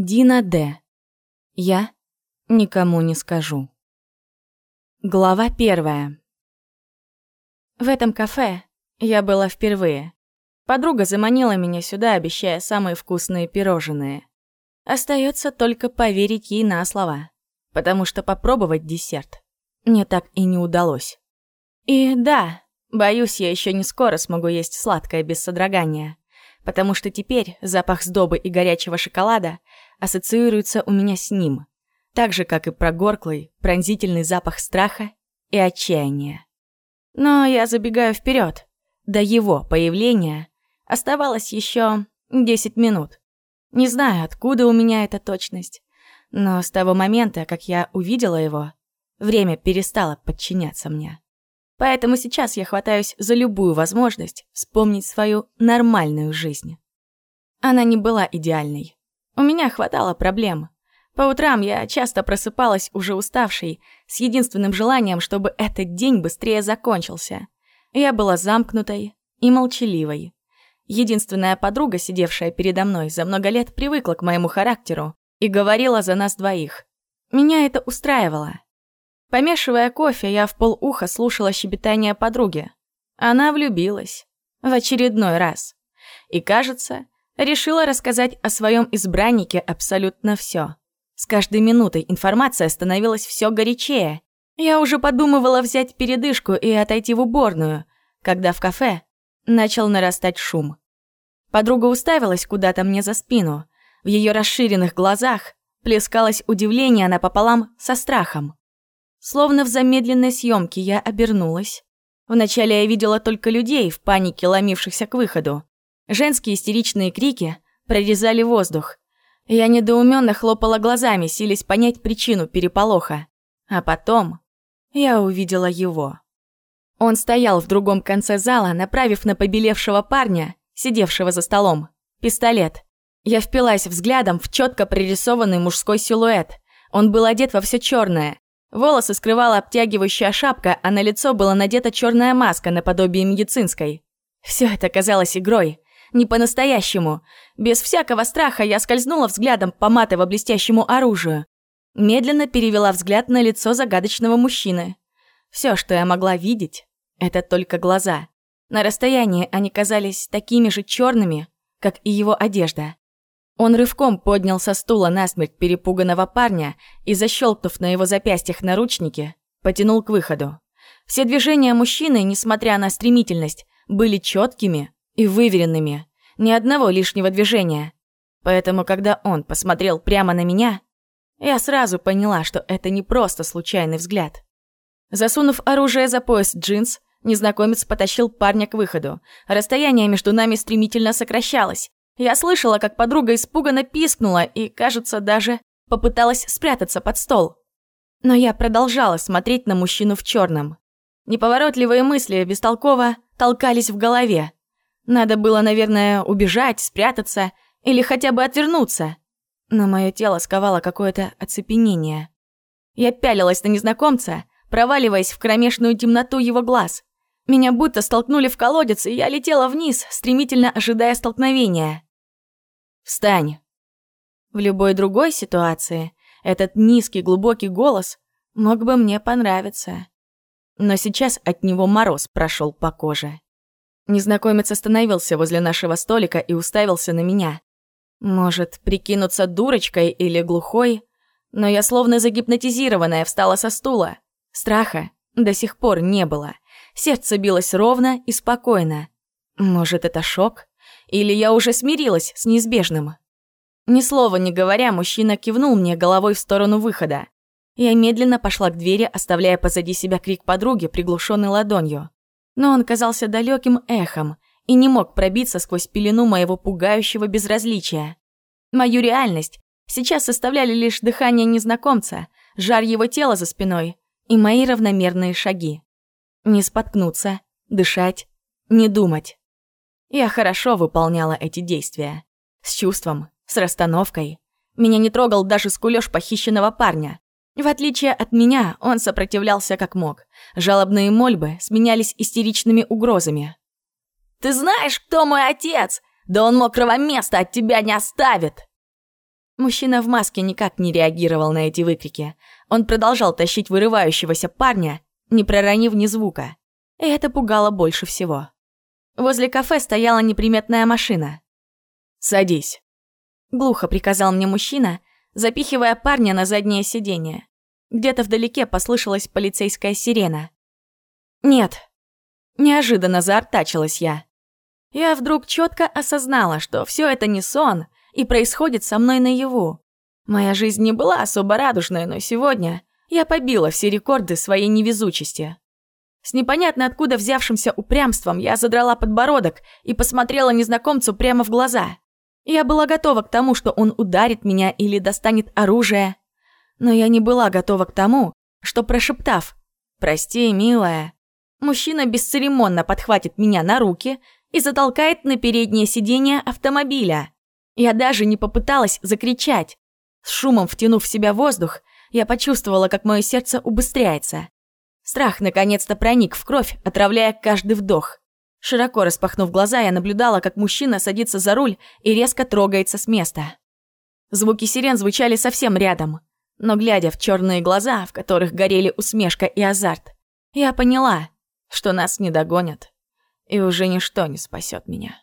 Дина Д. Я никому не скажу. Глава первая. В этом кафе я была впервые. Подруга заманила меня сюда, обещая самые вкусные пирожные. Остается только поверить ей на слова, потому что попробовать десерт мне так и не удалось. И да, боюсь, я еще не скоро смогу есть сладкое без содрогания, потому что теперь запах сдобы и горячего шоколада ассоциируется у меня с ним, так же, как и прогорклый, пронзительный запах страха и отчаяния. Но я забегаю вперед. До его появления оставалось еще 10 минут. Не знаю, откуда у меня эта точность, но с того момента, как я увидела его, время перестало подчиняться мне. Поэтому сейчас я хватаюсь за любую возможность вспомнить свою нормальную жизнь. Она не была идеальной. У меня хватало проблем. По утрам я часто просыпалась уже уставшей, с единственным желанием, чтобы этот день быстрее закончился. Я была замкнутой и молчаливой. Единственная подруга, сидевшая передо мной за много лет, привыкла к моему характеру и говорила за нас двоих. Меня это устраивало. Помешивая кофе, я в полуха слушала щебетание подруги. Она влюбилась. В очередной раз. И, кажется, решила рассказать о своем избраннике абсолютно все. С каждой минутой информация становилась все горячее. Я уже подумывала взять передышку и отойти в уборную, когда в кафе начал нарастать шум. Подруга уставилась куда-то мне за спину. В ее расширенных глазах плескалось удивление напополам со страхом. Словно в замедленной съемке я обернулась. Вначале я видела только людей в панике, ломившихся к выходу. Женские истеричные крики прорезали воздух. Я недоуменно хлопала глазами, силясь понять причину переполоха. А потом я увидела его. Он стоял в другом конце зала, направив на побелевшего парня, сидевшего за столом, пистолет. Я впилась взглядом в четко прорисованный мужской силуэт. Он был одет во все черное. Волосы скрывала обтягивающая шапка, а на лицо была надета черная маска наподобие медицинской. Все это казалось игрой не по-настоящему. Без всякого страха я скользнула взглядом по матово-блестящему оружию. Медленно перевела взгляд на лицо загадочного мужчины. Все, что я могла видеть, это только глаза. На расстоянии они казались такими же черными, как и его одежда. Он рывком поднял со стула насмерть перепуганного парня и, защелкнув на его запястьях наручники, потянул к выходу. Все движения мужчины, несмотря на стремительность, были четкими и выверенными, ни одного лишнего движения. Поэтому, когда он посмотрел прямо на меня, я сразу поняла, что это не просто случайный взгляд. Засунув оружие за пояс джинс, незнакомец потащил парня к выходу. Расстояние между нами стремительно сокращалось. Я слышала, как подруга испуганно пискнула и, кажется, даже попыталась спрятаться под стол. Но я продолжала смотреть на мужчину в черном. Неповоротливые мысли бестолково толкались в голове. Надо было, наверное, убежать, спрятаться или хотя бы отвернуться. Но мое тело сковало какое-то оцепенение. Я пялилась на незнакомца, проваливаясь в кромешную темноту его глаз. Меня будто столкнули в колодец, и я летела вниз, стремительно ожидая столкновения. «Встань!» В любой другой ситуации этот низкий глубокий голос мог бы мне понравиться. Но сейчас от него мороз прошел по коже. Незнакомец остановился возле нашего столика и уставился на меня. Может, прикинуться дурочкой или глухой? Но я словно загипнотизированная встала со стула. Страха до сих пор не было. Сердце билось ровно и спокойно. Может, это шок? Или я уже смирилась с неизбежным? Ни слова не говоря, мужчина кивнул мне головой в сторону выхода. Я медленно пошла к двери, оставляя позади себя крик подруги, приглушенный ладонью но он казался далеким эхом и не мог пробиться сквозь пелену моего пугающего безразличия. Мою реальность сейчас составляли лишь дыхание незнакомца, жар его тела за спиной и мои равномерные шаги. Не споткнуться, дышать, не думать. Я хорошо выполняла эти действия. С чувством, с расстановкой. Меня не трогал даже скулёж похищенного парня. В отличие от меня, он сопротивлялся как мог. Жалобные мольбы сменялись истеричными угрозами. «Ты знаешь, кто мой отец? Да он мокрого места от тебя не оставит!» Мужчина в маске никак не реагировал на эти выкрики. Он продолжал тащить вырывающегося парня, не проронив ни звука. И это пугало больше всего. Возле кафе стояла неприметная машина. «Садись», — глухо приказал мне мужчина, запихивая парня на заднее сиденье. Где-то вдалеке послышалась полицейская сирена. «Нет». Неожиданно заортачилась я. Я вдруг четко осознала, что все это не сон и происходит со мной наяву. Моя жизнь не была особо радужной, но сегодня я побила все рекорды своей невезучести. С непонятно откуда взявшимся упрямством я задрала подбородок и посмотрела незнакомцу прямо в глаза. Я была готова к тому, что он ударит меня или достанет оружие. Но я не была готова к тому, что, прошептав «Прости, милая», мужчина бесцеремонно подхватит меня на руки и затолкает на переднее сиденье автомобиля. Я даже не попыталась закричать. С шумом втянув в себя воздух, я почувствовала, как мое сердце убыстряется. Страх наконец-то проник в кровь, отравляя каждый вдох. Широко распахнув глаза, я наблюдала, как мужчина садится за руль и резко трогается с места. Звуки сирен звучали совсем рядом, но глядя в черные глаза, в которых горели усмешка и азарт, я поняла, что нас не догонят, и уже ничто не спасет меня.